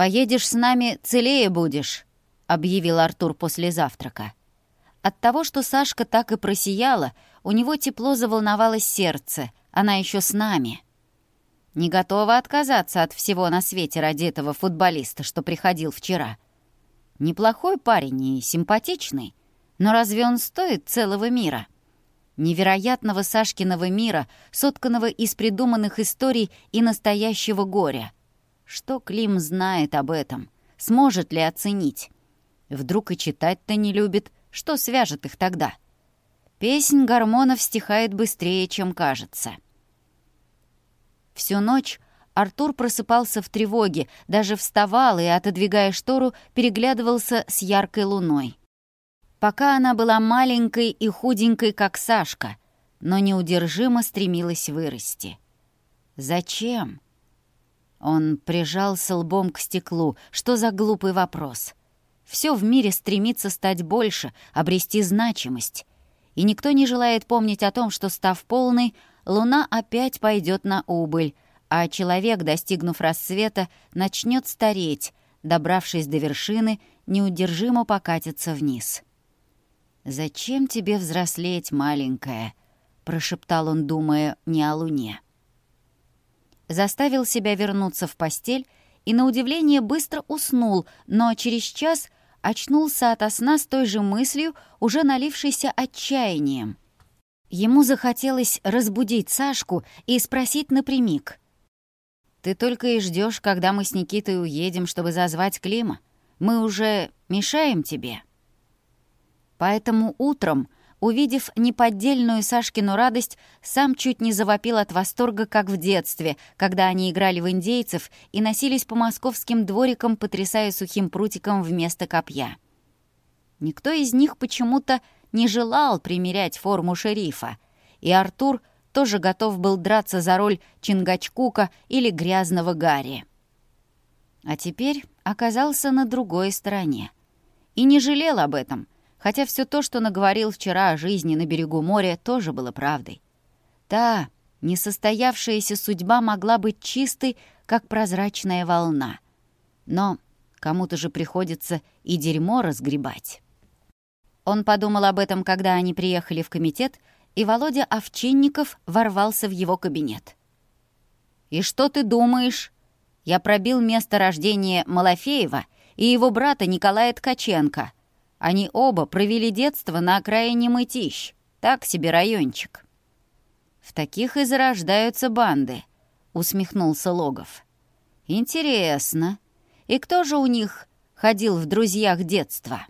«Поедешь с нами, целее будешь», — объявил Артур после завтрака. От того, что Сашка так и просияла, у него тепло заволновалось сердце, она еще с нами. Не готова отказаться от всего на свете ради этого футболиста, что приходил вчера. Неплохой парень и симпатичный, но разве он стоит целого мира? Невероятного Сашкиного мира, сотканного из придуманных историй и настоящего горя — что Клим знает об этом? Сможет ли оценить? Вдруг и читать-то не любит. Что свяжет их тогда? Песнь гормонов стихает быстрее, чем кажется. Всю ночь Артур просыпался в тревоге, даже вставал и, отодвигая штору, переглядывался с яркой луной. Пока она была маленькой и худенькой, как Сашка, но неудержимо стремилась вырасти. Зачем? Он прижал с лбом к стеклу. Что за глупый вопрос? Все в мире стремится стать больше, обрести значимость. И никто не желает помнить о том, что, став полной, луна опять пойдет на убыль, а человек, достигнув рассвета, начнет стареть, добравшись до вершины, неудержимо покатится вниз. «Зачем тебе взрослеть, маленькая?» — прошептал он, думая не о луне заставил себя вернуться в постель и, на удивление, быстро уснул, но через час очнулся ото сна с той же мыслью, уже налившейся отчаянием. Ему захотелось разбудить Сашку и спросить напрямик. «Ты только и ждешь, когда мы с Никитой уедем, чтобы зазвать Клима. Мы уже мешаем тебе». Поэтому утром Увидев неподдельную Сашкину радость, сам чуть не завопил от восторга, как в детстве, когда они играли в индейцев и носились по московским дворикам, потрясая сухим прутиком вместо копья. Никто из них почему-то не желал примерять форму шерифа, и Артур тоже готов был драться за роль Чингачкука или грязного Гарри. А теперь оказался на другой стороне. И не жалел об этом — хотя все то, что наговорил вчера о жизни на берегу моря, тоже было правдой. Та несостоявшаяся судьба могла быть чистой, как прозрачная волна. Но кому-то же приходится и дерьмо разгребать. Он подумал об этом, когда они приехали в комитет, и Володя Овчинников ворвался в его кабинет. «И что ты думаешь? Я пробил место рождения Малафеева и его брата Николая Ткаченко», они оба провели детство на окраине Мытищ, так себе райончик. «В таких и зарождаются банды», — усмехнулся Логов. «Интересно. И кто же у них ходил в друзьях детства?»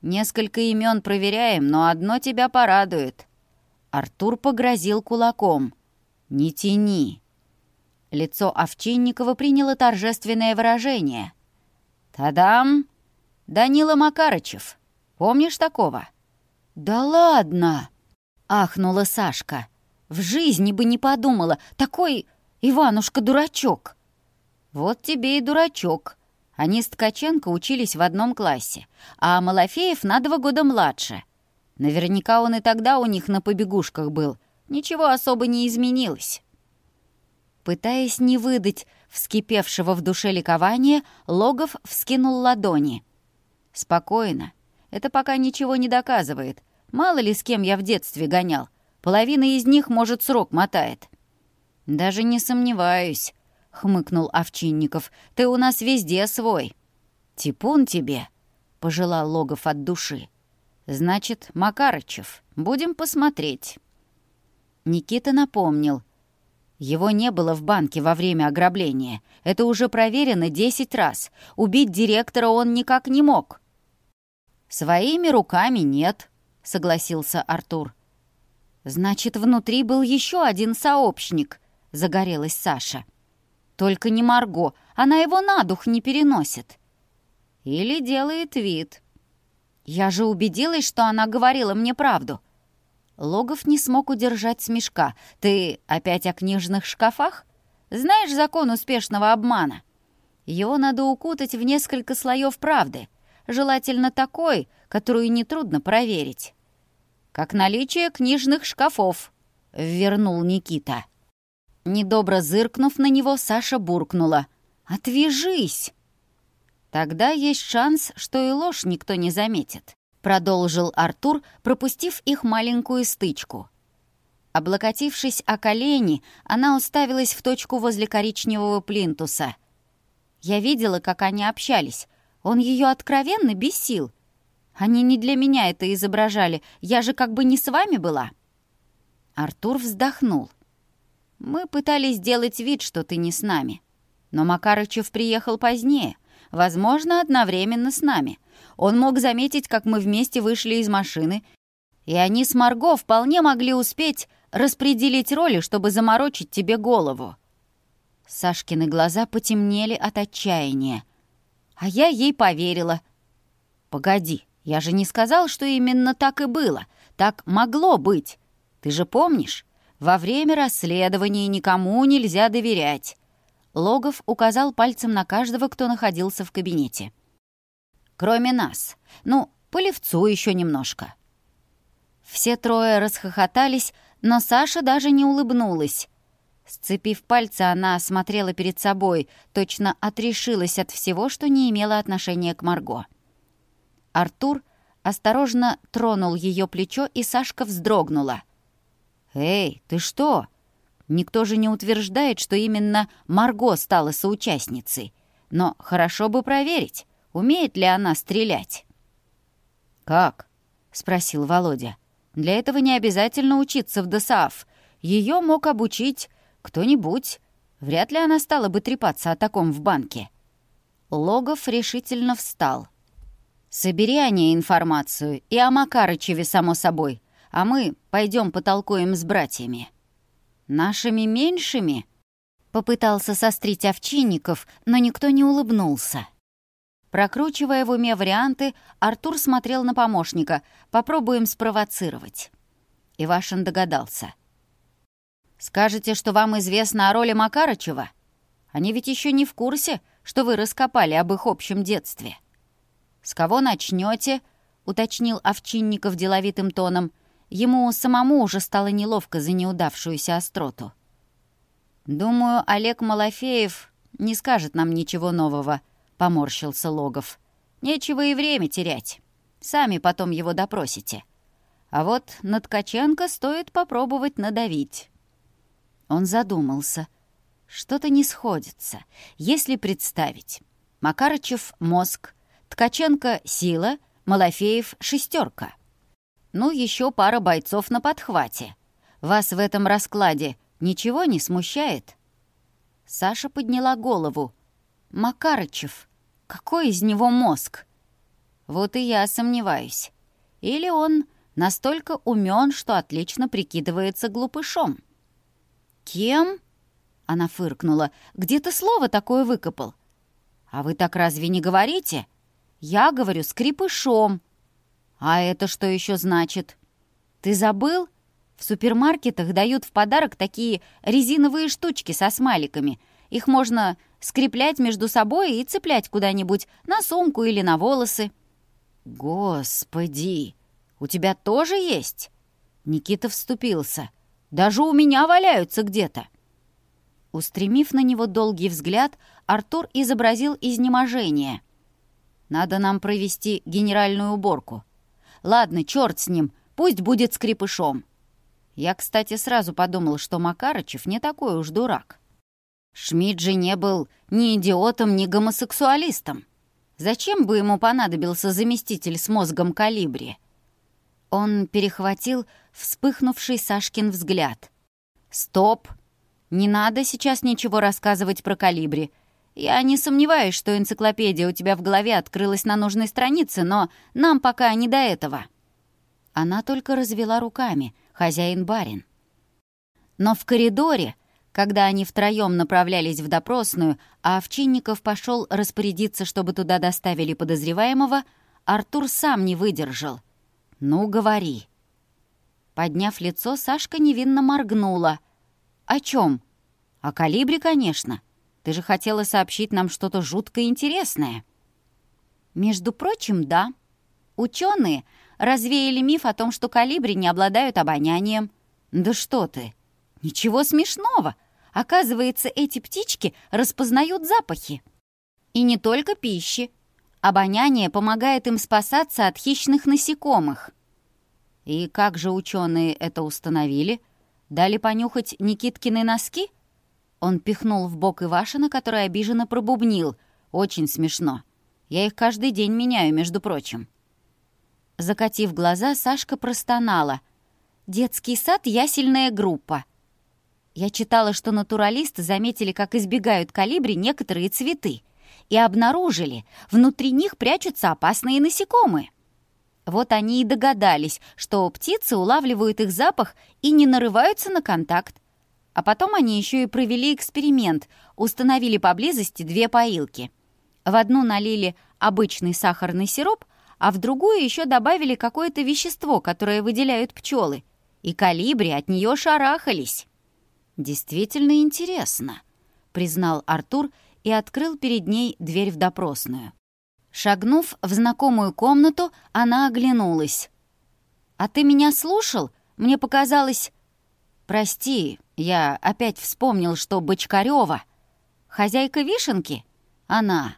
«Несколько имен проверяем, но одно тебя порадует». Артур погрозил кулаком. «Не тяни». Лицо Овчинникова приняло торжественное выражение. «Та-дам!» Данила Макарычев. Помнишь такого?» «Да ладно!» — ахнула Сашка. «В жизни бы не подумала. Такой Иванушка-дурачок!» «Вот тебе и дурачок!» Они с Ткаченко учились в одном классе, а Малафеев на два года младше. Наверняка он и тогда у них на побегушках был. Ничего особо не изменилось. Пытаясь не выдать вскипевшего в душе ликования, Логов вскинул ладони — Спокойно. Это пока ничего не доказывает. Мало ли с кем я в детстве гонял. Половина из них, может, срок мотает». «Даже не сомневаюсь», — хмыкнул Овчинников. «Ты у нас везде свой». «Типун тебе», — пожелал Логов от души. «Значит, Макарычев. Будем посмотреть». Никита напомнил. Его не было в банке во время ограбления. Это уже проверено 10 раз. Убить директора он никак не мог. «Своими руками нет», — согласился Артур. «Значит, внутри был еще один сообщник», — загорелась Саша. «Только не Марго, она его на дух не переносит». «Или делает вид». «Я же убедилась, что она говорила мне правду», — Логов не смог удержать смешка. «Ты опять о книжных шкафах? Знаешь закон успешного обмана? Его надо укутать в несколько слоев правды, желательно такой, которую нетрудно проверить». «Как наличие книжных шкафов», — вернул Никита. Недобро зыркнув на него, Саша буркнула. «Отвяжись!» «Тогда есть шанс, что и ложь никто не заметит» продолжил Артур, пропустив их маленькую стычку. Облокотившись о колени, она уставилась в точку возле коричневого плинтуса. Я видела, как они общались. Он ее откровенно бесил. Они не для меня это изображали. Я же как бы не с вами была. Артур вздохнул. Мы пытались сделать вид, что ты не с нами. Но Макарычев приехал позднее, возможно, одновременно с нами. Он мог заметить, как мы вместе вышли из машины, и они с Марго вполне могли успеть распределить роли, чтобы заморочить тебе голову». Сашкины глаза потемнели от отчаяния. А я ей поверила. «Погоди, я же не сказал, что именно так и было. Так могло быть. Ты же помнишь? Во время расследования никому нельзя доверять». Логов указал пальцем на каждого, кто находился в кабинете. Кроме нас. Ну, полевцу еще немножко». Все трое расхохотались, но Саша даже не улыбнулась. Сцепив пальцы, она смотрела перед собой, точно отрешилась от всего, что не имело отношения к Марго. Артур осторожно тронул ее плечо, и Сашка вздрогнула. «Эй, ты что? Никто же не утверждает, что именно Марго стала соучастницей. Но хорошо бы проверить. Умеет ли она стрелять?» «Как?» — спросил Володя. «Для этого не обязательно учиться в ДСААФ. Ее мог обучить кто-нибудь. Вряд ли она стала бы трепаться о таком в банке». Логов решительно встал. «Собери о ней информацию и о Макарычеве, само собой, а мы пойдем потолкуем с братьями». «Нашими меньшими?» Попытался сострить Овчинников, но никто не улыбнулся. Прокручивая в уме варианты, Артур смотрел на помощника. «Попробуем спровоцировать». Ивашин догадался. «Скажете, что вам известно о роли Макарычева? Они ведь еще не в курсе, что вы раскопали об их общем детстве». «С кого начнете? уточнил Овчинников деловитым тоном. Ему самому уже стало неловко за неудавшуюся остроту. «Думаю, Олег Малафеев не скажет нам ничего нового», поморщился Логов. «Нечего и время терять. Сами потом его допросите. А вот на Ткаченко стоит попробовать надавить». Он задумался. Что-то не сходится. Если представить. Макарычев — мозг, Ткаченко — сила, Малафеев — шестерка. Ну, еще пара бойцов на подхвате. Вас в этом раскладе ничего не смущает?» Саша подняла голову. «Макарычев!» Какой из него мозг? Вот и я сомневаюсь. Или он настолько умен, что отлично прикидывается глупышом. «Кем?» — она фыркнула. «Где ты слово такое выкопал?» «А вы так разве не говорите?» «Я говорю скрипышом». «А это что еще значит?» «Ты забыл? В супермаркетах дают в подарок такие резиновые штучки со смайликами — их можно скреплять между собой и цеплять куда-нибудь, на сумку или на волосы». «Господи, у тебя тоже есть?» Никита вступился. «Даже у меня валяются где-то». Устремив на него долгий взгляд, Артур изобразил изнеможение. «Надо нам провести генеральную уборку. Ладно, черт с ним, пусть будет скрипышом». Я, кстати, сразу подумал, что Макарычев не такой уж дурак. Шмидт же не был ни идиотом, ни гомосексуалистом. Зачем бы ему понадобился заместитель с мозгом калибри? Он перехватил вспыхнувший Сашкин взгляд. «Стоп! Не надо сейчас ничего рассказывать про калибри. Я не сомневаюсь, что энциклопедия у тебя в голове открылась на нужной странице, но нам пока не до этого». Она только развела руками, хозяин-барин. Но в коридоре, Когда они втроем направлялись в допросную, а Овчинников пошел распорядиться, чтобы туда доставили подозреваемого, Артур сам не выдержал. «Ну, говори». Подняв лицо, Сашка невинно моргнула. «О чем? «О калибре, конечно. Ты же хотела сообщить нам что-то жутко интересное». «Между прочим, да. Ученые развеяли миф о том, что калибри не обладают обонянием». «Да что ты!» «Ничего смешного! Оказывается, эти птички распознают запахи. И не только пищи. Обоняние помогает им спасаться от хищных насекомых». «И как же ученые это установили? Дали понюхать Никиткины носки?» Он пихнул в бок Ивашина, который обиженно пробубнил. «Очень смешно. Я их каждый день меняю, между прочим». Закатив глаза, Сашка простонала. «Детский сад — ясельная группа. Я читала, что натуралисты заметили, как избегают калибри некоторые цветы, и обнаружили, внутри них прячутся опасные насекомые. Вот они и догадались, что птицы улавливают их запах и не нарываются на контакт. А потом они еще и провели эксперимент, установили поблизости две поилки. В одну налили обычный сахарный сироп, а в другую еще добавили какое-то вещество, которое выделяют пчелы. И калибри от нее шарахались. действительно интересно», — признал Артур и открыл перед ней дверь в допросную. Шагнув в знакомую комнату, она оглянулась. «А ты меня слушал? Мне показалось...» «Прости, я опять вспомнил, что Бочкарёва. Хозяйка вишенки? Она.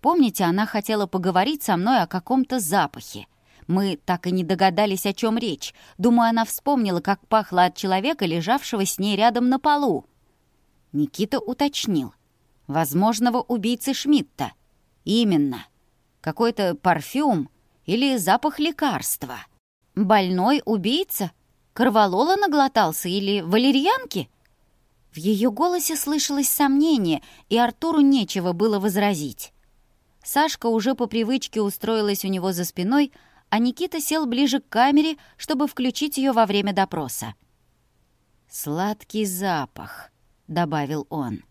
Помните, она хотела поговорить со мной о каком-то запахе. Мы так и не догадались, о чем речь. Думаю, она вспомнила, как пахло от человека, лежавшего с ней рядом на полу. Никита уточнил. Возможного убийцы Шмидта. Именно. Какой-то парфюм или запах лекарства. Больной убийца? Корвалола наглотался или валерьянки? В ее голосе слышалось сомнение, и Артуру нечего было возразить. Сашка уже по привычке устроилась у него за спиной, а Никита сел ближе к камере, чтобы включить ее во время допроса. «Сладкий запах», — добавил он.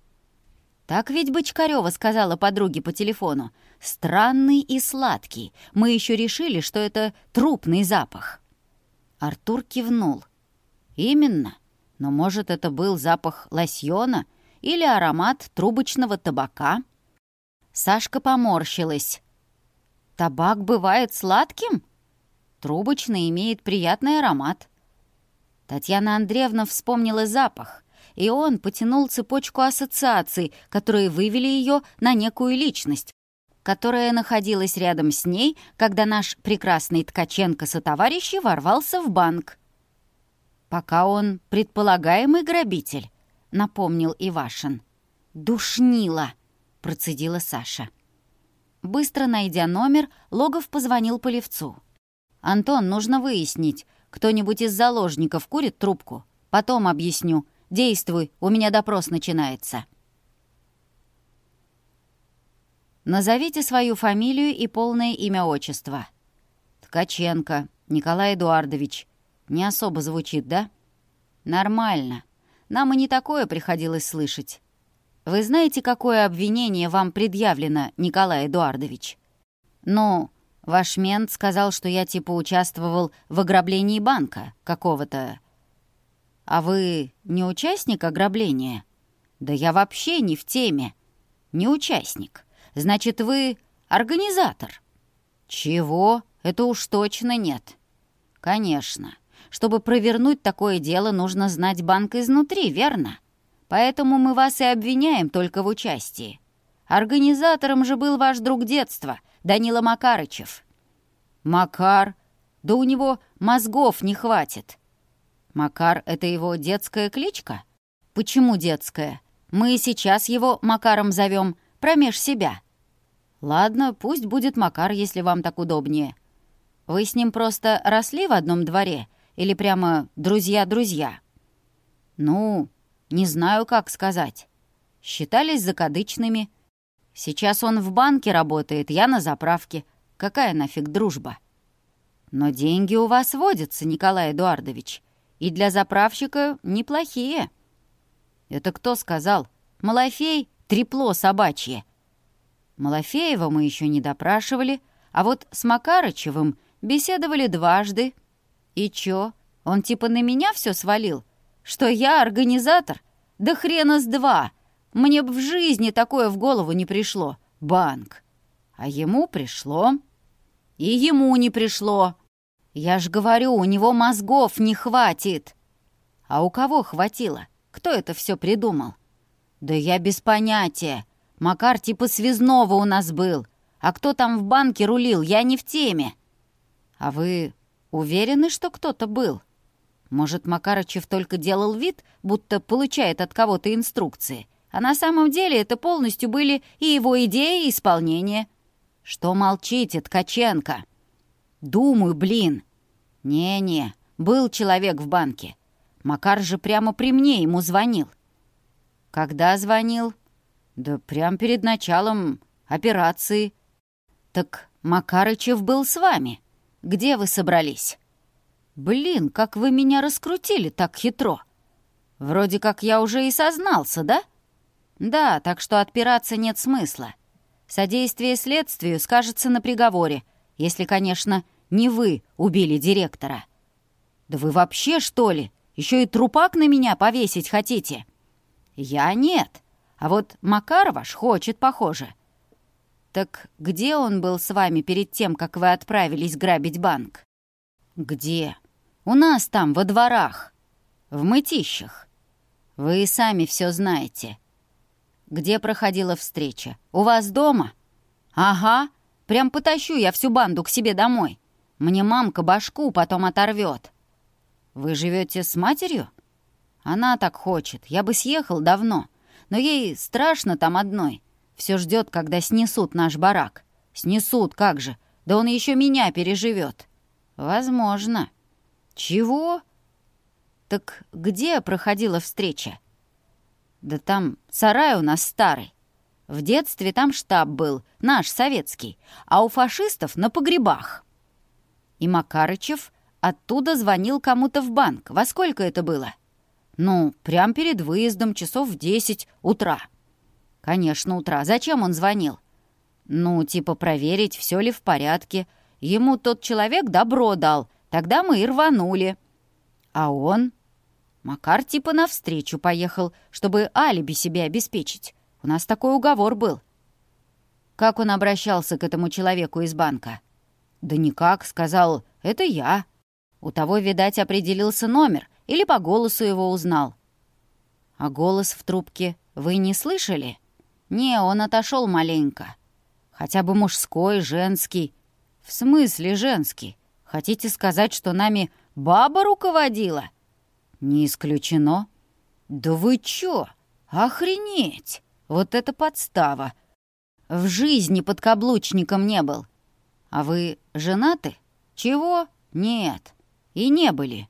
«Так ведь Бочкарева сказала подруге по телефону. Странный и сладкий. Мы еще решили, что это трупный запах». Артур кивнул. «Именно. Но, может, это был запах лосьона или аромат трубочного табака?» Сашка поморщилась. «Табак бывает сладким?» «Трубочный имеет приятный аромат». Татьяна Андреевна вспомнила запах и он потянул цепочку ассоциаций, которые вывели ее на некую личность, которая находилась рядом с ней, когда наш прекрасный Ткаченко сотоварищи ворвался в банк. «Пока он предполагаемый грабитель», — напомнил Ивашин. «Душнило», — процедила Саша. Быстро найдя номер, Логов позвонил Полевцу. «Антон, нужно выяснить. Кто-нибудь из заложников курит трубку? Потом объясню. Действуй, у меня допрос начинается». «Назовите свою фамилию и полное имя отчества». «Ткаченко Николай Эдуардович». «Не особо звучит, да?» «Нормально. Нам и не такое приходилось слышать. Вы знаете, какое обвинение вам предъявлено, Николай Эдуардович?» «Ну, Вашмен сказал, что я типа участвовал в ограблении банка какого-то. А вы не участник ограбления? Да я вообще не в теме. Не участник. Значит, вы организатор. Чего? Это уж точно нет. Конечно. Чтобы провернуть такое дело, нужно знать банк изнутри, верно? Поэтому мы вас и обвиняем только в участии. Организатором же был ваш друг детства, Данила Макарычев». «Макар? Да у него мозгов не хватит». «Макар — это его детская кличка?» «Почему детская? Мы и сейчас его Макаром зовем, промеж себя». «Ладно, пусть будет Макар, если вам так удобнее. Вы с ним просто росли в одном дворе или прямо друзья-друзья?» «Ну, не знаю, как сказать. Считались закадычными, Сейчас он в банке работает, я на заправке. Какая нафиг дружба? Но деньги у вас водятся, Николай Эдуардович. И для заправщика неплохие. Это кто сказал? Малафей — трепло собачье. Малафеева мы еще не допрашивали, а вот с Макарычевым беседовали дважды. И чё, он типа на меня все свалил? Что я организатор? Да хрена с два!» Мне б в жизни такое в голову не пришло. Банк. А ему пришло. И ему не пришло. Я ж говорю, у него мозгов не хватит. А у кого хватило? Кто это все придумал? Да я без понятия. Макар типа связного у нас был. А кто там в банке рулил, я не в теме. А вы уверены, что кто-то был? Может, Макарычев только делал вид, будто получает от кого-то инструкции? — а на самом деле это полностью были и его идеи, и исполнение. Что молчите, Ткаченко? Думаю, блин. Не-не, был человек в банке. Макар же прямо при мне ему звонил. Когда звонил? Да прям перед началом операции. Так Макарычев был с вами. Где вы собрались? Блин, как вы меня раскрутили так хитро. Вроде как я уже и сознался, да? — «Да, так что отпираться нет смысла. Содействие следствию скажется на приговоре, если, конечно, не вы убили директора». «Да вы вообще, что ли? Еще и трупак на меня повесить хотите?» «Я нет. А вот Макар ваш хочет, похоже». «Так где он был с вами перед тем, как вы отправились грабить банк?» «Где?» «У нас там, во дворах. В мытищах. Вы и сами все знаете» где проходила встреча. «У вас дома?» «Ага. Прям потащу я всю банду к себе домой. Мне мамка башку потом оторвет». «Вы живете с матерью?» «Она так хочет. Я бы съехал давно. Но ей страшно там одной. Все ждет, когда снесут наш барак. Снесут, как же. Да он еще меня переживет». «Возможно». «Чего?» «Так где проходила встреча?» Да там сарай у нас старый. В детстве там штаб был, наш, советский, а у фашистов на погребах. И Макарычев оттуда звонил кому-то в банк. Во сколько это было? Ну, прям перед выездом, часов в десять утра. Конечно, утра. Зачем он звонил? Ну, типа проверить, все ли в порядке. Ему тот человек добро дал. Тогда мы и рванули. А он Макар типа навстречу поехал, чтобы алиби себе обеспечить. У нас такой уговор был. Как он обращался к этому человеку из банка? Да никак, сказал, это я. У того, видать, определился номер или по голосу его узнал. А голос в трубке вы не слышали? Не, он отошел маленько. Хотя бы мужской, женский. В смысле женский? Хотите сказать, что нами баба руководила? — «Не исключено». «Да вы чё? Охренеть! Вот это подстава! В жизни под каблучником не был. А вы женаты? Чего? Нет. И не были.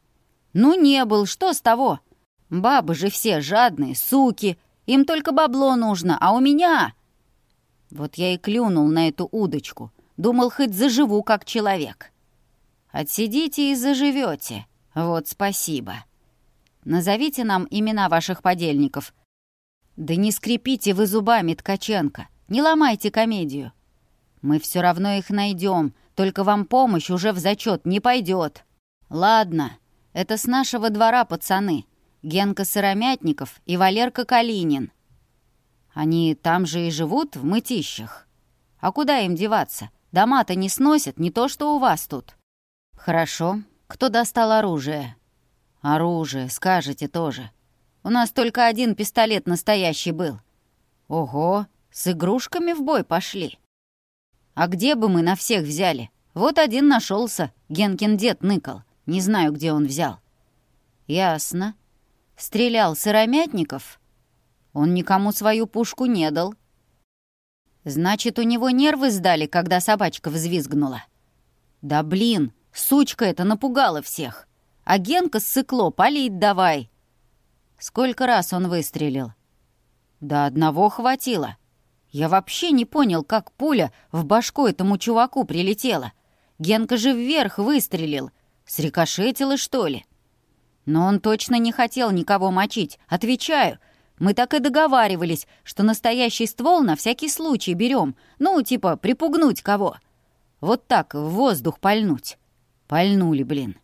Ну, не был, что с того? Бабы же все жадные, суки. Им только бабло нужно, а у меня...» Вот я и клюнул на эту удочку. Думал, Назовите нам имена ваших подельников». «Да не скрипите вы зубами, Ткаченко, не ломайте комедию». «Мы все равно их найдем, только вам помощь уже в зачет не пойдет». «Ладно, это с нашего двора пацаны, Генка Сыромятников и Валерка Калинин». «Они там же и живут, в мытищах. А куда им деваться? Дома-то не сносят, не то что у вас тут». «Хорошо. Кто достал оружие?» «Оружие, скажете тоже. У нас только один пистолет настоящий был. Ого, с игрушками в бой пошли. А где бы мы на всех взяли? Вот один нашелся, Генкин дед ныкал. Не знаю, где он взял». «Ясно. Стрелял Сыромятников?» Он никому свою пушку не дал. Значит, у него нервы сдали, когда собачка взвизгнула. Да блин, сучка эта напугала всех а Генка сыкло палить давай!» Сколько раз он выстрелил? Да одного хватило. Я вообще не понял, как пуля в башку этому чуваку прилетела. Генка же вверх выстрелил. Срикошетила, что ли? Но он точно не хотел никого мочить. Отвечаю, мы так и договаривались, что настоящий ствол на всякий случай берем. Ну, типа, припугнуть кого. Вот так в воздух пальнуть. Пальнули, блин.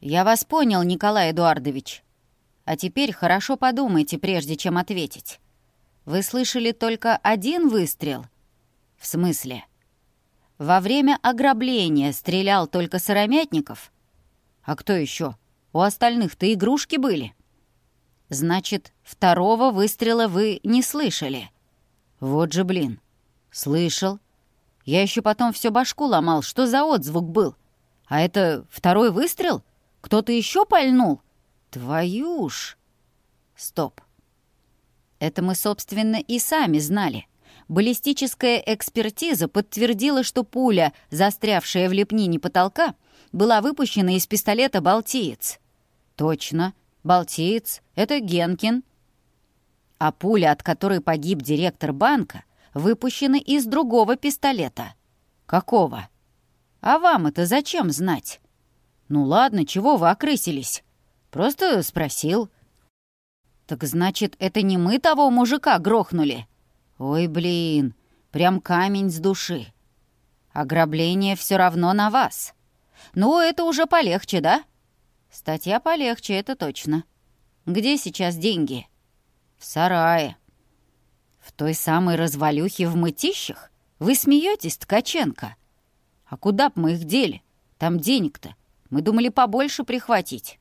«Я вас понял, Николай Эдуардович. А теперь хорошо подумайте, прежде чем ответить. Вы слышали только один выстрел? В смысле? Во время ограбления стрелял только Сыромятников? А кто еще? У остальных-то игрушки были?» Значит, второго выстрела вы не слышали? Вот же блин. Слышал. Я еще потом всю башку ломал, что за отзвук был. А это второй выстрел? Кто-то еще пальнул? Твою ж! Стоп. Это мы, собственно, и сами знали. Баллистическая экспертиза подтвердила, что пуля, застрявшая в лепнине потолка, была выпущена из пистолета «Балтиец». Точно, «Балтиец» — это Генкин. А пуля, от которой погиб директор банка, выпущена из другого пистолета. Какого? А вам это зачем знать? Ну ладно, чего вы окрысились? Просто спросил. Так значит, это не мы того мужика грохнули? Ой, блин, прям камень с души. Ограбление все равно на вас. Ну, это уже полегче, да? Статья полегче, это точно. Где сейчас деньги? В сарае. В той самой развалюхе в мытищах? Вы смеетесь, Ткаченко? А куда б мы их дели? Там денег-то мы думали побольше прихватить».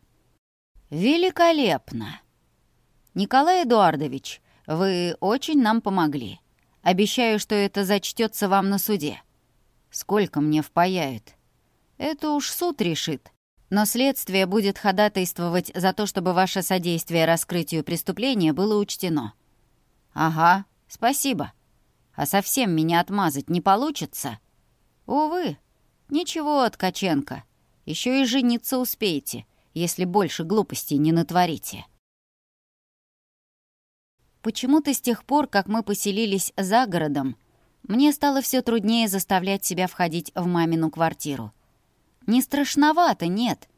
«Великолепно!» «Николай Эдуардович, вы очень нам помогли. Обещаю, что это зачтется вам на суде. Сколько мне впаяют?» «Это уж суд решит. Но следствие будет ходатайствовать за то, чтобы ваше содействие раскрытию преступления было учтено». «Ага, спасибо. А совсем меня отмазать не получится?» «Увы, ничего, Ткаченко. Еще и жениться успеете, если больше глупостей не натворите. Почему-то с тех пор, как мы поселились за городом, мне стало все труднее заставлять себя входить в мамину квартиру. Не страшновато, нет.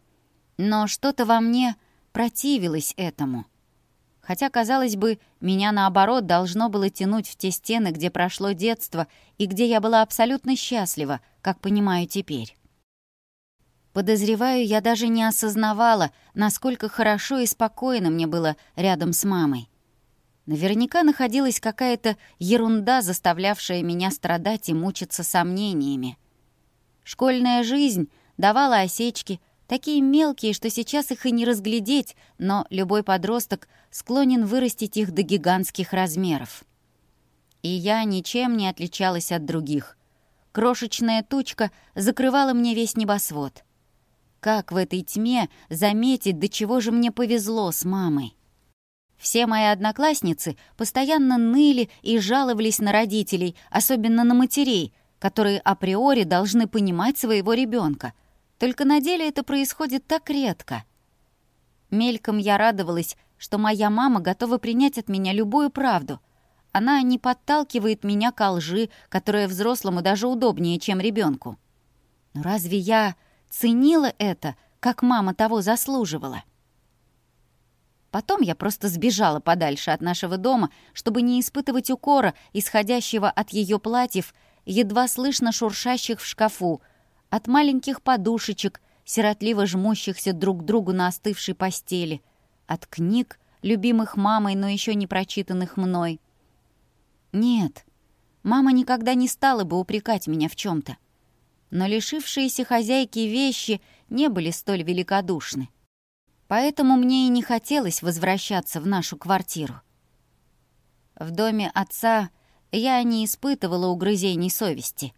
Но что-то во мне противилось этому. Хотя, казалось бы, меня, наоборот, должно было тянуть в те стены, где прошло детство и где я была абсолютно счастлива, как понимаю теперь. Подозреваю, я даже не осознавала, насколько хорошо и спокойно мне было рядом с мамой. Наверняка находилась какая-то ерунда, заставлявшая меня страдать и мучиться сомнениями. Школьная жизнь давала осечки, такие мелкие, что сейчас их и не разглядеть, но любой подросток склонен вырастить их до гигантских размеров. И я ничем не отличалась от других. Крошечная тучка закрывала мне весь небосвод — как в этой тьме заметить, до чего же мне повезло с мамой? Все мои одноклассницы постоянно ныли и жаловались на родителей, особенно на матерей, которые априори должны понимать своего ребенка. Только на деле это происходит так редко. Мельком я радовалась, что моя мама готова принять от меня любую правду. Она не подталкивает меня к лжи, которая взрослому даже удобнее, чем ребенку. Но разве я ценила это, как мама того заслуживала. Потом я просто сбежала подальше от нашего дома, чтобы не испытывать укора, исходящего от ее платьев, едва слышно шуршащих в шкафу, от маленьких подушечек, сиротливо жмущихся друг к другу на остывшей постели, от книг, любимых мамой, но еще не прочитанных мной. Нет, мама никогда не стала бы упрекать меня в чем-то но лишившиеся хозяйки вещи не были столь великодушны. Поэтому мне и не хотелось возвращаться в нашу квартиру. В доме отца я не испытывала угрызений совести.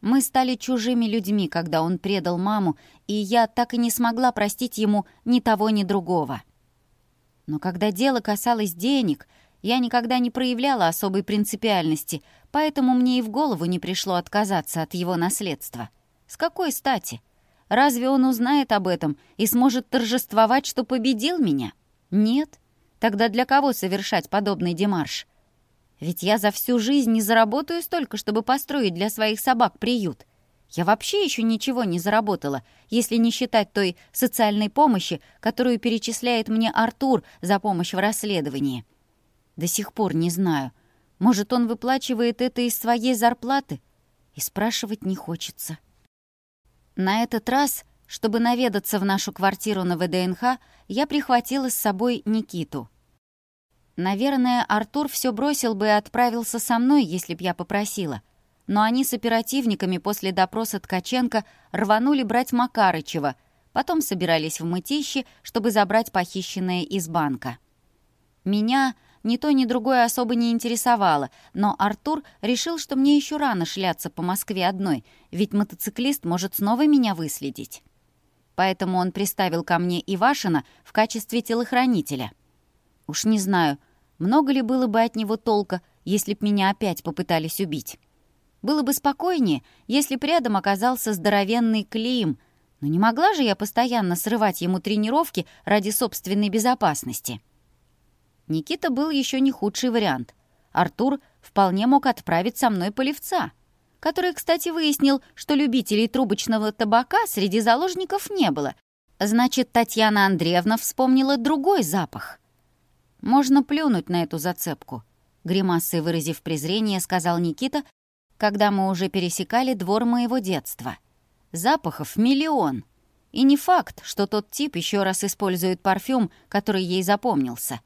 Мы стали чужими людьми, когда он предал маму, и я так и не смогла простить ему ни того, ни другого. Но когда дело касалось денег — я никогда не проявляла особой принципиальности, поэтому мне и в голову не пришло отказаться от его наследства. С какой стати? Разве он узнает об этом и сможет торжествовать, что победил меня? Нет. Тогда для кого совершать подобный демарш? Ведь я за всю жизнь не заработаю столько, чтобы построить для своих собак приют. Я вообще еще ничего не заработала, если не считать той социальной помощи, которую перечисляет мне Артур за помощь в расследовании. До сих пор не знаю. Может, он выплачивает это из своей зарплаты? И спрашивать не хочется. На этот раз, чтобы наведаться в нашу квартиру на ВДНХ, я прихватила с собой Никиту. Наверное, Артур все бросил бы и отправился со мной, если б я попросила. Но они с оперативниками после допроса Ткаченко рванули брать Макарычева, потом собирались в мытище, чтобы забрать похищенное из банка. Меня ни то, ни другое особо не интересовало, но Артур решил, что мне еще рано шляться по Москве одной, ведь мотоциклист может снова меня выследить. Поэтому он приставил ко мне Ивашина в качестве телохранителя. Уж не знаю, много ли было бы от него толка, если б меня опять попытались убить. Было бы спокойнее, если б рядом оказался здоровенный Клим, но не могла же я постоянно срывать ему тренировки ради собственной безопасности. Никита был еще не худший вариант. Артур вполне мог отправить со мной полевца, который, кстати, выяснил, что любителей трубочного табака среди заложников не было. Значит, Татьяна Андреевна вспомнила другой запах. «Можно плюнуть на эту зацепку», — гримасой выразив презрение, сказал Никита, когда мы уже пересекали двор моего детства. «Запахов миллион. И не факт, что тот тип еще раз использует парфюм, который ей запомнился».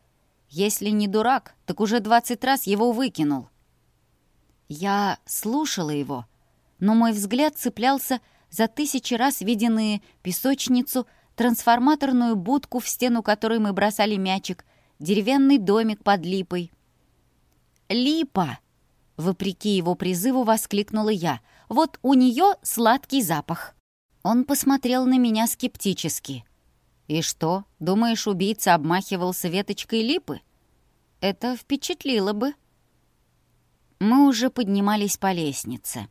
Если не дурак, так уже двадцать раз его выкинул. Я слушала его, но мой взгляд цеплялся за тысячи раз виденные песочницу, трансформаторную будку, в стену которой мы бросали мячик, деревянный домик под липой. «Липа!» — вопреки его призыву воскликнула я. «Вот у нее сладкий запах!» Он посмотрел на меня скептически — и что, думаешь, убийца обмахивался веточкой липы? Это впечатлило бы. Мы уже поднимались по лестнице.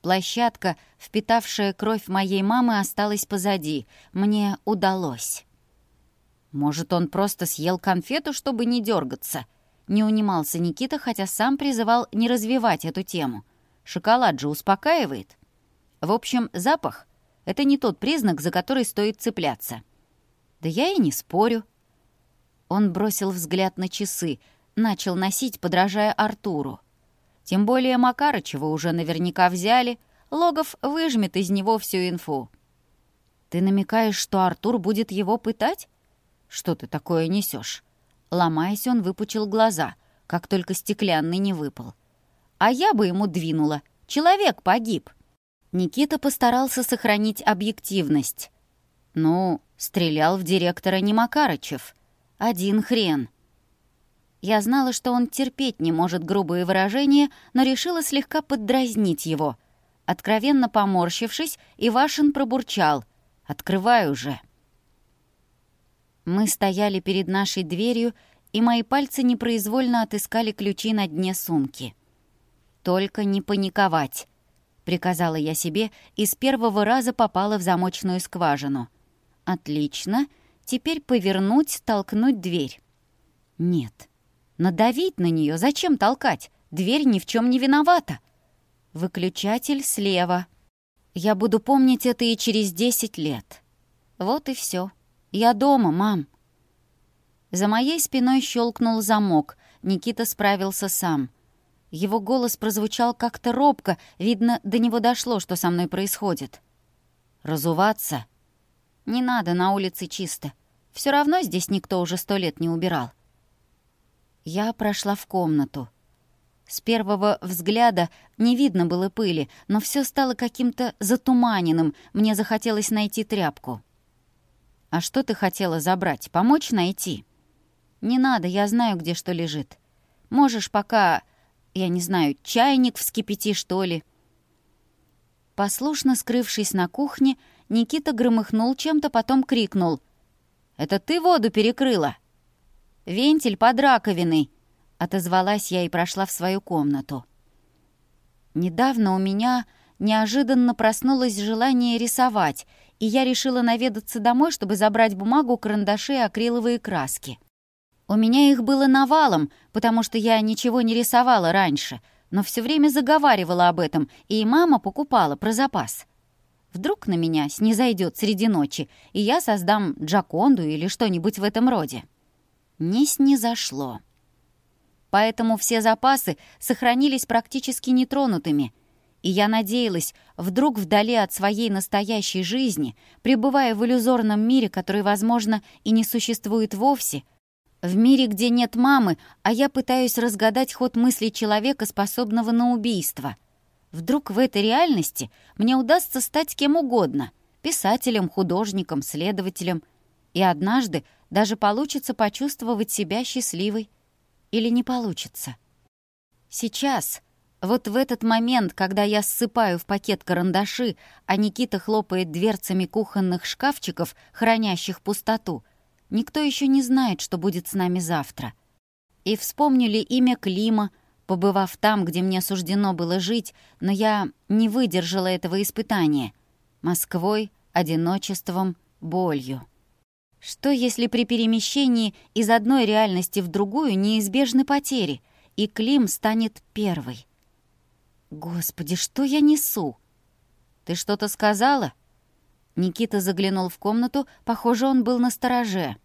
Площадка, впитавшая кровь моей мамы, осталась позади. Мне удалось. Может, он просто съел конфету, чтобы не дергаться? Не унимался Никита, хотя сам призывал не развивать эту тему. Шоколад же успокаивает. В общем, запах — это не тот признак, за который стоит цепляться. Да я и не спорю. Он бросил взгляд на часы, начал носить, подражая Артуру. Тем более Макарычева уже наверняка взяли, Логов выжмет из него всю инфу. «Ты намекаешь, что Артур будет его пытать? Что ты такое несешь? Ломаясь, он выпучил глаза, как только стеклянный не выпал. «А я бы ему двинула. Человек погиб!» Никита постарался сохранить объективность. «Ну, Стрелял в директора не Макарычев. Один хрен. Я знала, что он терпеть не может грубые выражения, но решила слегка поддразнить его. Откровенно поморщившись, Ивашин пробурчал. "Открывай уже". Мы стояли перед нашей дверью, и мои пальцы непроизвольно отыскали ключи на дне сумки. «Только не паниковать», — приказала я себе и с первого раза попала в замочную скважину. Отлично. Теперь повернуть, толкнуть дверь. Нет. Надавить на нее. Зачем толкать? Дверь ни в чем не виновата. Выключатель слева. Я буду помнить это и через 10 лет. Вот и все. Я дома, мам. За моей спиной щелкнул замок. Никита справился сам. Его голос прозвучал как-то робко. Видно, до него дошло, что со мной происходит. «Разуваться?» Не надо, на улице чисто. Все равно здесь никто уже сто лет не убирал. Я прошла в комнату. С первого взгляда не видно было пыли, но все стало каким-то затуманенным. Мне захотелось найти тряпку. «А что ты хотела забрать? Помочь найти?» «Не надо, я знаю, где что лежит. Можешь пока, я не знаю, чайник вскипяти, что ли?» Послушно скрывшись на кухне, Никита громыхнул чем-то, потом крикнул. «Это ты воду перекрыла?» «Вентиль под раковиной!» Отозвалась я и прошла в свою комнату. Недавно у меня неожиданно проснулось желание рисовать, и я решила наведаться домой, чтобы забрать бумагу, карандаши и акриловые краски. У меня их было навалом, потому что я ничего не рисовала раньше, но все время заговаривала об этом, и мама покупала про запас. Вдруг на меня снизойдет среди ночи, и я создам джаконду или что-нибудь в этом роде. Не снизошло. Поэтому все запасы сохранились практически нетронутыми — и я надеялась, вдруг вдали от своей настоящей жизни, пребывая в иллюзорном мире, который, возможно, и не существует вовсе, в мире, где нет мамы, а я пытаюсь разгадать ход мыслей человека, способного на убийство. Вдруг в этой реальности мне удастся стать кем угодно — писателем, художником, следователем. И однажды даже получится почувствовать себя счастливой. Или не получится. Сейчас, вот в этот момент, когда я ссыпаю в пакет карандаши, а Никита хлопает дверцами кухонных шкафчиков, хранящих пустоту, никто еще не знает, что будет с нами завтра. И вспомнили имя Клима — Побывав там, где мне суждено было жить, но я не выдержала этого испытания. Москвой, одиночеством, болью. Что, если при перемещении из одной реальности в другую неизбежны потери, и Клим станет первой? Господи, что я несу? Ты что-то сказала? Никита заглянул в комнату, похоже, он был на стороже.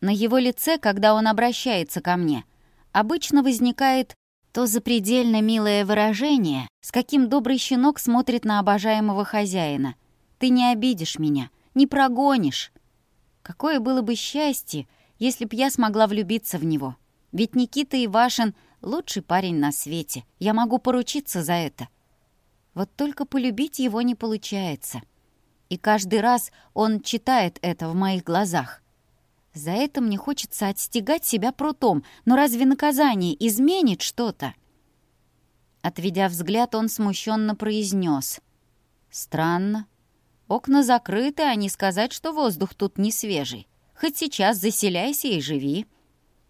На его лице, когда он обращается ко мне — Обычно возникает то запредельно милое выражение, с каким добрый щенок смотрит на обожаемого хозяина. «Ты не обидишь меня, не прогонишь». Какое было бы счастье, если б я смогла влюбиться в него. Ведь Никита Ивашин — лучший парень на свете. Я могу поручиться за это. Вот только полюбить его не получается. И каждый раз он читает это в моих глазах. За Заэтому мне хочется отстегать себя прутом, но разве наказание изменит что-то? Отведя взгляд, он смущенно произнес. «Странно. Окна закрыты, а не сказать, что воздух тут не свежий. Хоть сейчас заселяйся и живи.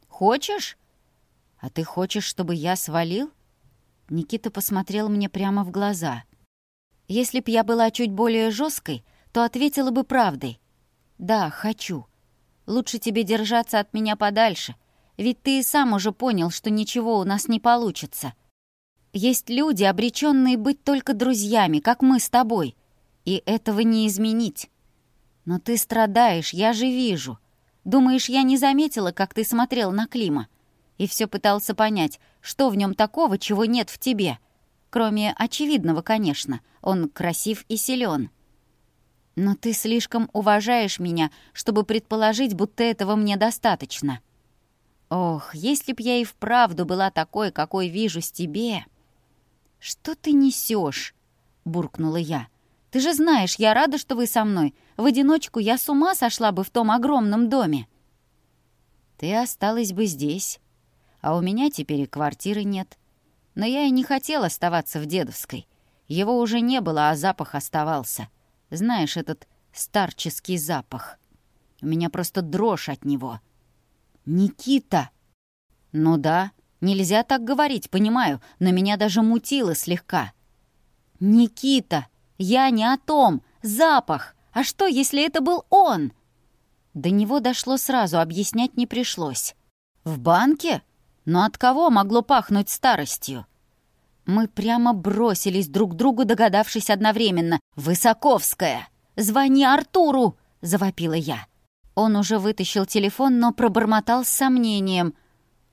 Хочешь? А ты хочешь, чтобы я свалил?» Никита посмотрел мне прямо в глаза. «Если б я была чуть более жесткой, то ответила бы правдой. Да, хочу. Лучше тебе держаться от меня подальше, ведь ты и сам уже понял, что ничего у нас не получится. Есть люди, обреченные быть только друзьями, как мы с тобой, и этого не изменить. Но ты страдаешь, я же вижу. Думаешь, я не заметила, как ты смотрел на Клима? И все пытался понять, что в нем такого, чего нет в тебе. Кроме очевидного, конечно, он красив и силен. Но ты слишком уважаешь меня, чтобы предположить, будто этого мне достаточно. Ох, если б я и вправду была такой, какой вижу с тебе. Что ты несешь? буркнула я. Ты же знаешь, я рада, что вы со мной. В одиночку я с ума сошла бы в том огромном доме. Ты осталась бы здесь, а у меня теперь и квартиры нет. Но я и не хотела Знаешь, этот старческий запах. У меня просто дрожь от него. «Никита!» «Ну да, нельзя так говорить, понимаю, но меня даже мутило слегка». «Никита! Я не о том! Запах! А что, если это был он?» До него дошло сразу, объяснять не пришлось. «В банке? Но ну от кого могло пахнуть старостью?» Мы прямо бросились друг к другу, догадавшись одновременно. «Высоковская! Звони Артуру!» — завопила я. Он уже вытащил телефон, но пробормотал с сомнением.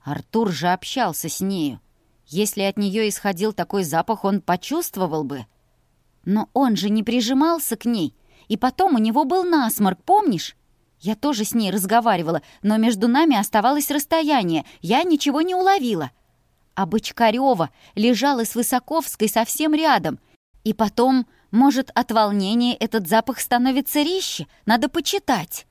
Артур же общался с нею. Если от нее исходил такой запах, он почувствовал бы. Но он же не прижимался к ней. И потом у него был насморк, помнишь? Я тоже с ней разговаривала, но между нами оставалось расстояние. Я ничего не уловила а Бочкарева лежала с Высоковской совсем рядом. И потом, может, от волнения этот запах становится резче, надо почитать.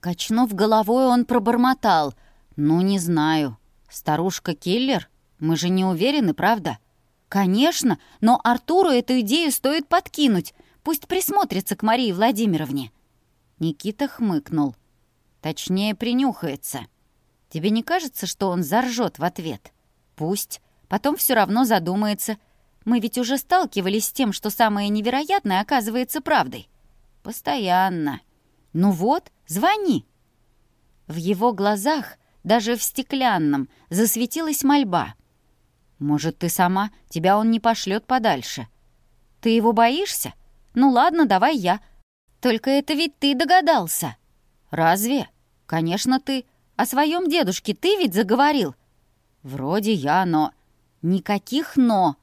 Качнув головой, он пробормотал. «Ну, не знаю. Старушка-киллер? Мы же не уверены, правда?» «Конечно, но Артуру эту идею стоит подкинуть. Пусть присмотрится к Марии Владимировне». Никита хмыкнул. «Точнее, принюхается. Тебе не кажется, что он заржет в ответ?» Пусть. Потом все равно задумается. Мы ведь уже сталкивались с тем, что самое невероятное оказывается правдой. Постоянно. Ну вот, звони. В его глазах, даже в стеклянном, засветилась мольба. Может, ты сама? Тебя он не пошлет подальше. Ты его боишься? Ну ладно, давай я. Только это ведь ты догадался. Разве? Конечно, ты. О своем дедушке ты ведь заговорил. «Вроде я, но...» «Никаких «но».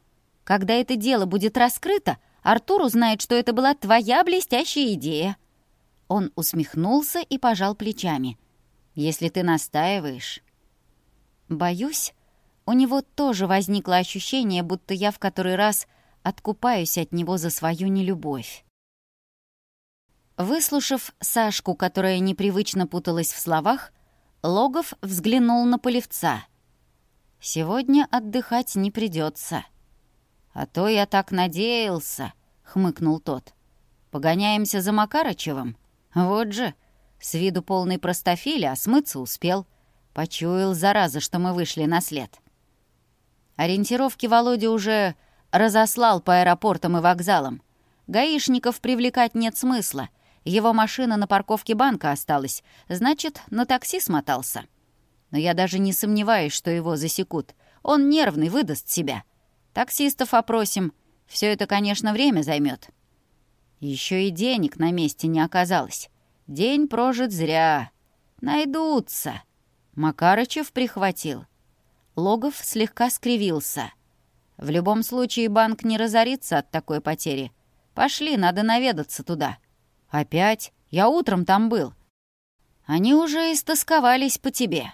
Когда это дело будет раскрыто, Артур узнает, что это была твоя блестящая идея». Он усмехнулся и пожал плечами. «Если ты настаиваешь...» «Боюсь...» У него тоже возникло ощущение, будто я в который раз откупаюсь от него за свою нелюбовь. Выслушав Сашку, которая непривычно путалась в словах, Логов взглянул на полевца — сегодня отдыхать не придется. «А то я так надеялся», — хмыкнул тот. «Погоняемся за Макарычевым? Вот же! С виду полный простофиля, а смыться успел. Почуял, зараза, что мы вышли на след». Ориентировки Володя уже разослал по аэропортам и вокзалам. Гаишников привлекать нет смысла. Его машина на парковке банка осталась, значит, на такси смотался но я даже не сомневаюсь, что его засекут. Он нервный, выдаст себя. Таксистов опросим. Все это, конечно, время займет. Еще и денег на месте не оказалось. День прожит зря. Найдутся. Макарычев прихватил. Логов слегка скривился. В любом случае банк не разорится от такой потери. Пошли, надо наведаться туда. Опять? Я утром там был. Они уже истосковались по тебе.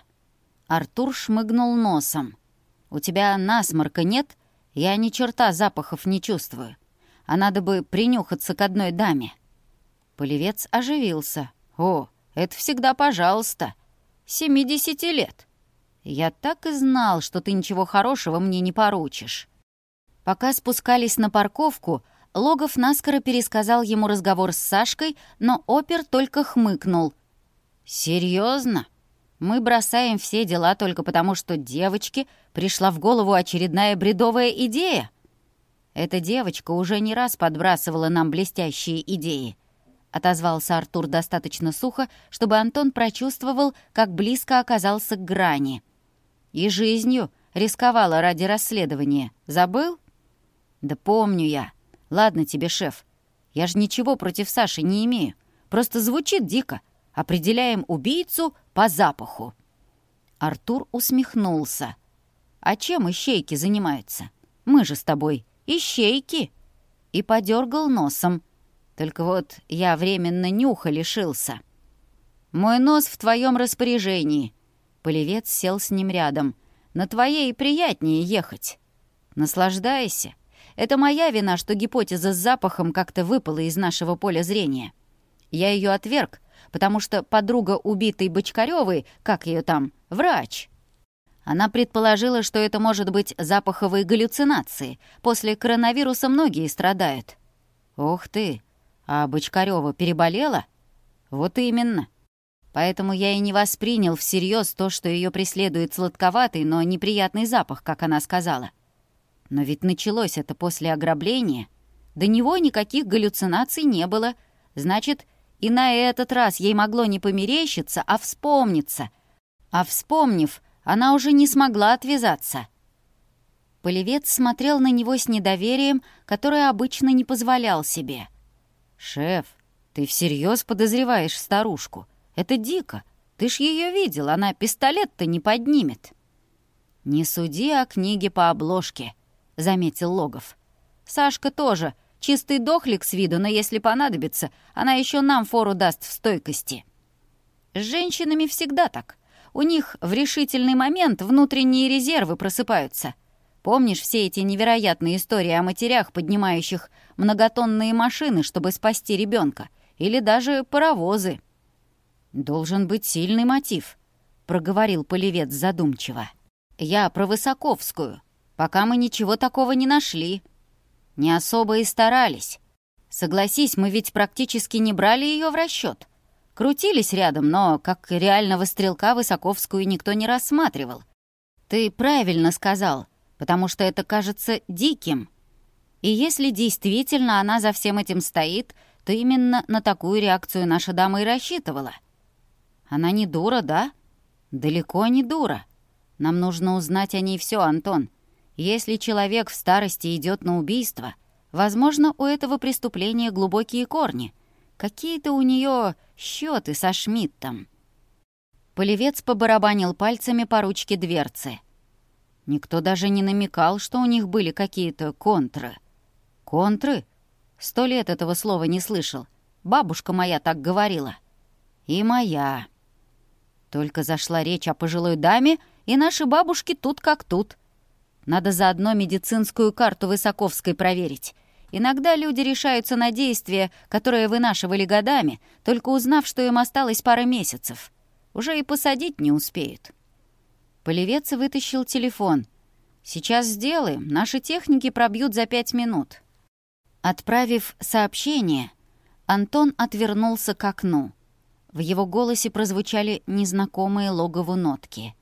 Артур шмыгнул носом. «У тебя насморка нет? Я ни черта запахов не чувствую. А надо бы принюхаться к одной даме». Полевец оживился. «О, это всегда пожалуйста. Семидесяти лет. Я так и знал, что ты ничего хорошего мне не поручишь». Пока спускались на парковку, Логов наскоро пересказал ему разговор с Сашкой, но опер только хмыкнул. «Серьезно? Мы бросаем все дела только потому, что девочке пришла в голову очередная бредовая идея. Эта девочка уже не раз подбрасывала нам блестящие идеи. Отозвался Артур достаточно сухо, чтобы Антон прочувствовал, как близко оказался к грани. И жизнью рисковала ради расследования. Забыл? Да помню я. Ладно тебе, шеф. Я же ничего против Саши не имею. Просто звучит дико определяем убийцу по запаху». Артур усмехнулся. «А чем ищейки занимаются? Мы же с тобой ищейки!» И подергал носом. «Только вот я временно нюха лишился». «Мой нос в твоем распоряжении». Полевец сел с ним рядом. «На твоей приятнее ехать». «Наслаждайся. Это моя вина, что гипотеза с запахом как-то выпала из нашего поля зрения. Я ее отверг, потому что подруга убитой Бочкарёвой, как ее там, врач. Она предположила, что это может быть запаховые галлюцинации. После коронавируса многие страдают. Ух ты! А Бочкарёва переболела? Вот именно. Поэтому я и не воспринял всерьез то, что ее преследует сладковатый, но неприятный запах, как она сказала. Но ведь началось это после ограбления. До него никаких галлюцинаций не было. Значит, и на этот раз ей могло не померещиться, а вспомниться. А вспомнив, она уже не смогла отвязаться. Полевец смотрел на него с недоверием, которое обычно не позволял себе. «Шеф, ты всерьез подозреваешь старушку? Это дико. Ты ж ее видел, она пистолет-то не поднимет». «Не суди о книге по обложке», — заметил Логов. «Сашка тоже Чистый дохлик с виду, но если понадобится, она еще нам фору даст в стойкости. С женщинами всегда так. У них в решительный момент внутренние резервы просыпаются. Помнишь все эти невероятные истории о матерях, поднимающих многотонные машины, чтобы спасти ребенка, или даже паровозы? «Должен быть сильный мотив», — проговорил Полевец задумчиво. «Я про Высоковскую. Пока мы ничего такого не нашли не особо и старались. Согласись, мы ведь практически не брали ее в расчет. Крутились рядом, но как реального стрелка Высоковскую никто не рассматривал. Ты правильно сказал, потому что это кажется диким. И если действительно она за всем этим стоит, то именно на такую реакцию наша дама и рассчитывала. Она не дура, да? Далеко не дура. Нам нужно узнать о ней все, Антон. Если человек в старости идет на убийство, возможно, у этого преступления глубокие корни. Какие-то у нее счеты со Шмидтом. Полевец побарабанил пальцами по ручке дверцы. Никто даже не намекал, что у них были какие-то контры. Контры? Сто лет этого слова не слышал. Бабушка моя так говорила. И моя. Только зашла речь о пожилой даме, и наши бабушки тут как тут. Надо заодно медицинскую карту Высоковской проверить. Иногда люди решаются на действия, которые вынашивали годами, только узнав, что им осталось пара месяцев. Уже и посадить не успеют. Полевец вытащил телефон. «Сейчас сделаем. Наши техники пробьют за пять минут». Отправив сообщение, Антон отвернулся к окну. В его голосе прозвучали незнакомые логову нотки.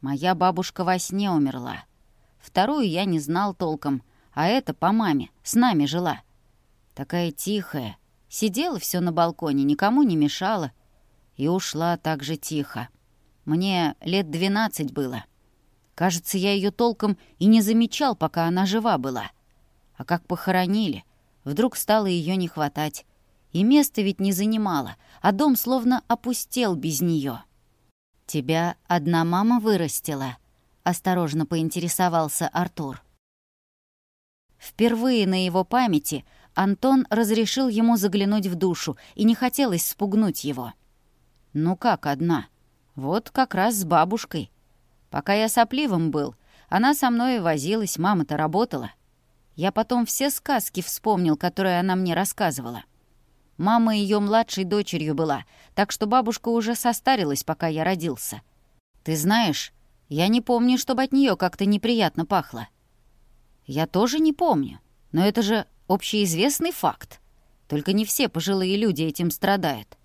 «Моя бабушка во сне умерла. Вторую я не знал толком, а эта по маме, с нами жила. Такая тихая. Сидела все на балконе, никому не мешала. И ушла так же тихо. Мне лет двенадцать было. Кажется, я ее толком и не замечал, пока она жива была. А как похоронили, вдруг стало ее не хватать. И место ведь не занимала, а дом словно опустел без нее. «Тебя одна мама вырастила», осторожно поинтересовался Артур. Впервые на его памяти Антон разрешил ему заглянуть в душу, и не хотелось спугнуть его. «Ну как одна? Вот как раз с бабушкой. Пока я сопливым был, она со мной возилась, мама-то работала. Я потом все сказки вспомнил, которые она мне рассказывала. Мама ее младшей дочерью была, так что бабушка уже состарилась, пока я родился. Ты знаешь, я не помню, чтобы от нее как-то неприятно пахло. Я тоже не помню, но это же общеизвестный факт. Только не все пожилые люди этим страдают.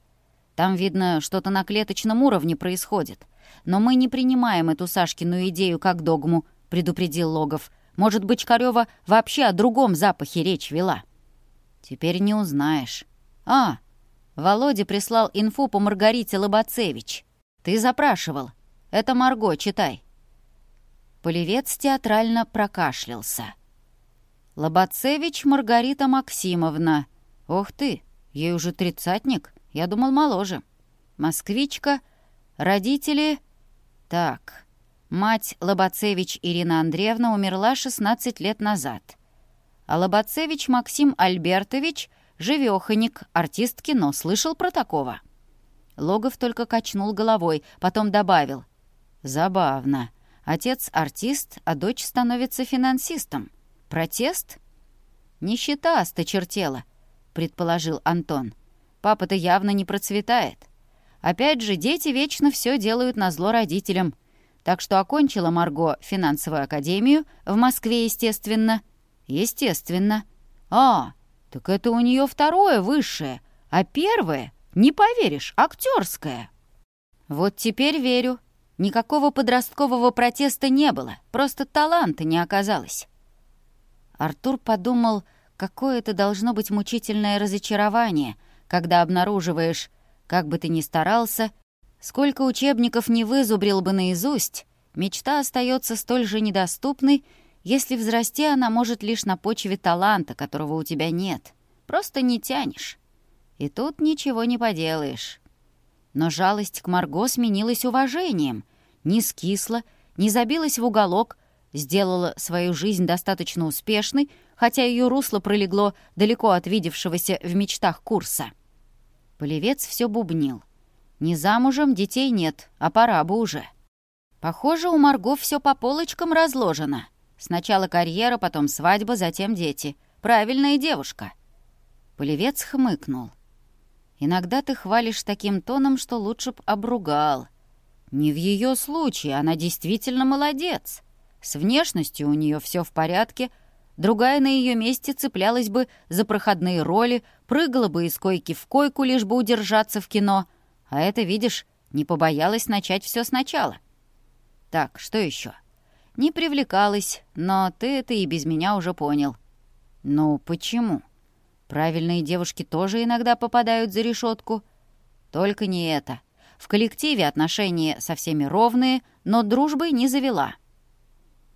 Там, видно, что-то на клеточном уровне происходит. Но мы не принимаем эту Сашкину идею как догму, предупредил Логов. Может, Бочкарева вообще о другом запахе речь вела. Теперь не узнаешь. А, Володя прислал инфу по Маргарите Лобацевич. Ты запрашивал. Это Марго, читай». Полевец театрально прокашлялся. «Лобацевич Маргарита Максимовна. Ох ты, ей уже тридцатник, я думал, моложе. Москвичка, родители... Так, мать Лобацевич Ирина Андреевна умерла 16 лет назад. А Лобацевич Максим Альбертович — живёхонек, артист кино, слышал про такого?» Логов только качнул головой, потом добавил. «Забавно. Отец — артист, а дочь становится финансистом. Протест?» «Нищета осточертела», — предположил Антон. «Папа-то явно не процветает. Опять же, дети вечно все делают на зло родителям. Так что окончила Марго финансовую академию, в Москве, естественно». «Естественно». «А, так это у нее второе высшее, а первое, не поверишь, актерское. «Вот теперь верю», Никакого подросткового протеста не было, просто таланта не оказалось. Артур подумал, какое это должно быть мучительное разочарование, когда обнаруживаешь, как бы ты ни старался, сколько учебников не вызубрил бы наизусть, мечта остается столь же недоступной, если взрасти она может лишь на почве таланта, которого у тебя нет. Просто не тянешь. И тут ничего не поделаешь. Но жалость к Марго сменилась уважением, не скисла, не забилась в уголок, сделала свою жизнь достаточно успешной, хотя ее русло пролегло далеко от видевшегося в мечтах курса. Полевец все бубнил. «Не замужем, детей нет, а пора бы уже». Похоже, у Марго все по полочкам разложено. Сначала карьера, потом свадьба, затем дети. Правильная девушка. Полевец хмыкнул. «Иногда ты хвалишь таким тоном, что лучше б обругал. Не в ее случае, она действительно молодец. С внешностью у нее все в порядке, другая на ее месте цеплялась бы за проходные роли, прыгала бы из койки в койку, лишь бы удержаться в кино. А это, видишь, не побоялась начать все сначала. Так, что еще? Не привлекалась, но ты это и без меня уже понял. Ну, В коллективе отношения со всеми ровные, но дружбы не завела.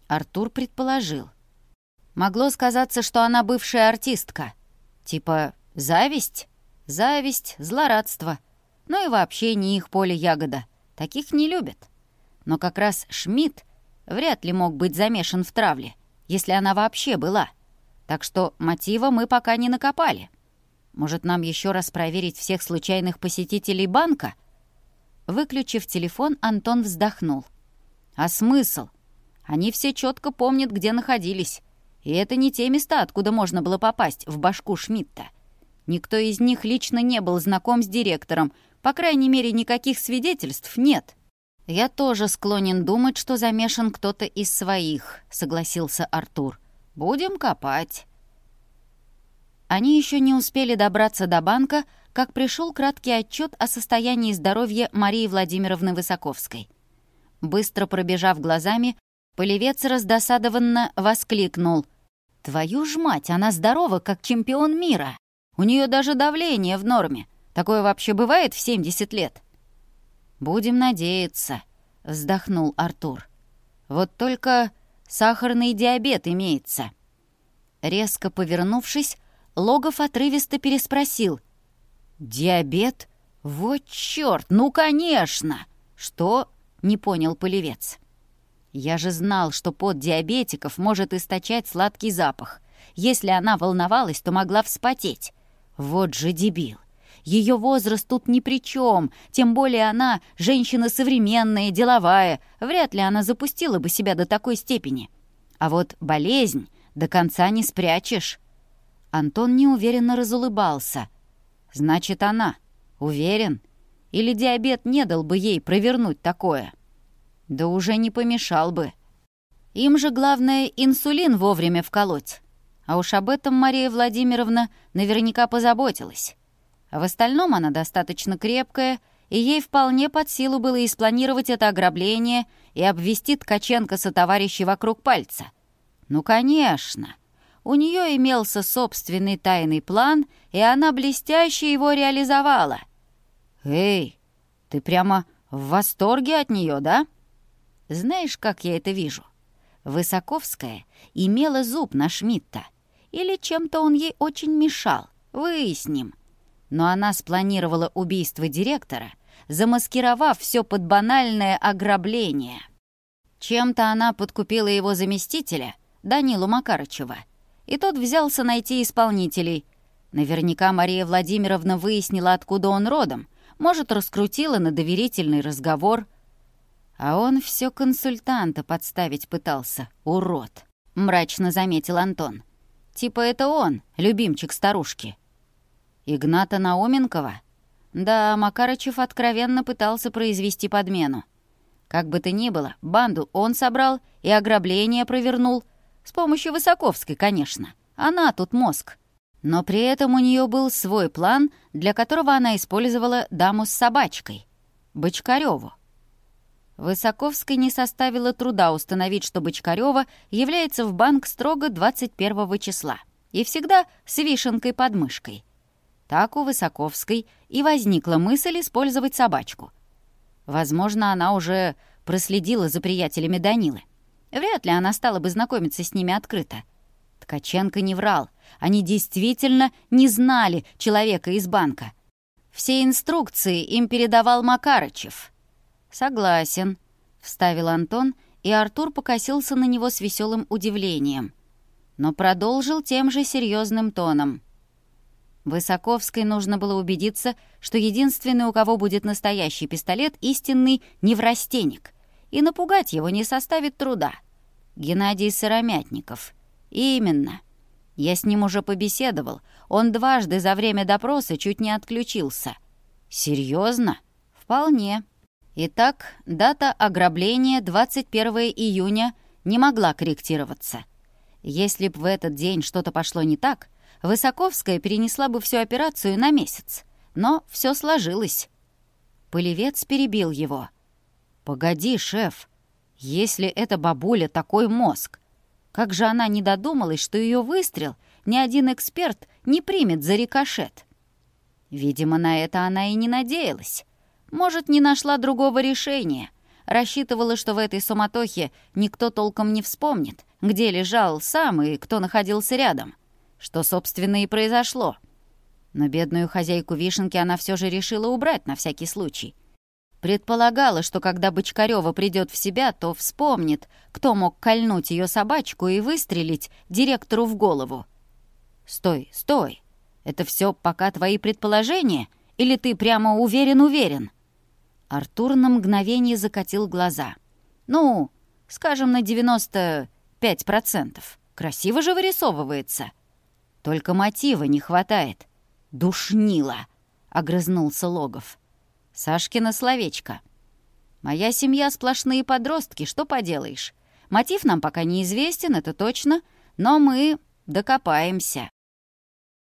Артур предположил. Могло сказаться, что она бывшая артистка. Типа зависть? Зависть, злорадство. Ну и вообще не их поле ягода. Таких не любят. Но как раз Шмидт вряд ли мог быть замешан в травле, если она вообще была. Так что мотива мы пока не накопали. Может, нам еще раз проверить всех случайных посетителей банка — Выключив телефон, Антон вздохнул. «А смысл? Они все четко помнят, где находились. И это не те места, откуда можно было попасть в башку Шмидта. Никто из них лично не был знаком с директором. По крайней мере, никаких свидетельств нет». «Я тоже склонен думать, что замешан кто-то из своих», — согласился Артур. «Будем копать». Они еще не успели добраться до банка, — как пришел краткий отчет о состоянии здоровья Марии Владимировны Высоковской. Быстро пробежав глазами, Полевец раздосадованно воскликнул. «Твою ж мать, она здорова, как чемпион мира! У нее даже давление в норме. Такое вообще бывает в 70 лет?» «Будем надеяться», — вздохнул Артур. «Вот только сахарный диабет имеется». Резко повернувшись, Логов отрывисто переспросил — «Диабет? Вот черт! Ну, конечно!» «Что?» — не понял полевец. «Я же знал, что под диабетиков может источать сладкий запах. Если она волновалась, то могла вспотеть. Вот же дебил! Ее возраст тут ни при чем, тем более она женщина современная, деловая. Вряд ли она запустила бы себя до такой степени. А вот болезнь до конца не спрячешь». Антон неуверенно разулыбался — Значит, она. Уверен? Или диабет не дал бы ей провернуть такое? Да уже не помешал бы. Им же главное инсулин вовремя вколоть. А уж об этом Мария Владимировна наверняка позаботилась. А в остальном она достаточно крепкая, и ей вполне под силу было и спланировать это ограбление и обвести Ткаченко со товарищей вокруг пальца. Ну, конечно. У нее имелся собственный тайный план, и она блестяще его реализовала. «Эй, ты прямо в восторге от нее, да?» «Знаешь, как я это вижу?» Высоковская имела зуб на Шмидта. Или чем-то он ей очень мешал. Выясним. Но она спланировала убийство директора, замаскировав все под банальное ограбление. Чем-то она подкупила его заместителя, Данилу Макарычева — и тот взялся найти исполнителей. Наверняка Мария Владимировна выяснила, откуда он родом. Может, раскрутила на доверительный разговор. А он все консультанта подставить пытался, урод, мрачно заметил Антон. Типа это он, любимчик старушки. Игната Науменкова? Да, Макарычев откровенно пытался произвести подмену. Как бы то ни было, банду он собрал и ограбление провернул — с помощью Высоковской, конечно. Она тут мозг. Но при этом у нее был свой план, для которого она использовала даму с собачкой — Бочкарёву. Высоковской не составило труда установить, что Бочкарёва является в банк строго 21 числа и всегда с вишенкой под мышкой. Так у Высоковской и возникла мысль использовать собачку. Возможно, она уже проследила за приятелями Данилы. Вряд ли она стала бы знакомиться с ними открыто. Ткаченко не врал. Они действительно не знали человека из банка. Все инструкции им передавал Макарычев. «Согласен», — вставил Антон, и Артур покосился на него с веселым удивлением. Но продолжил тем же серьезным тоном. Высоковской нужно было убедиться, что единственный, у кого будет настоящий пистолет, истинный неврастенник и напугать его не составит труда. Геннадий Сыромятников. Именно. Я с ним уже побеседовал. Он дважды за время допроса чуть не отключился. Серьезно? Вполне. Итак, дата ограбления 21 июня не могла корректироваться. Если бы в этот день что-то пошло не так, Высоковская перенесла бы всю операцию на месяц. Но все сложилось. Полевец перебил его — «Погоди, шеф, если эта бабуля такой мозг, как же она не додумалась, что ее выстрел ни один эксперт не примет за рикошет?» Видимо, на это она и не надеялась. Может, не нашла другого решения. Рассчитывала, что в этой суматохе никто толком не вспомнит, где лежал сам и кто находился рядом. Что, собственно, и произошло. Но бедную хозяйку вишенки она все же решила убрать на всякий случай — Предполагала, что когда Бочкарева придет в себя, то вспомнит, кто мог кольнуть ее собачку и выстрелить директору в голову. «Стой, стой! Это все пока твои предположения? Или ты прямо уверен-уверен?» Артур на мгновение закатил глаза. «Ну, скажем, на 95%. Красиво же вырисовывается. Только мотива не хватает. Душнило!» — огрызнулся Логов. Сашкина словечко. Моя семья сплошные подростки, что поделаешь. Мотив нам пока неизвестен, это точно, но мы докопаемся.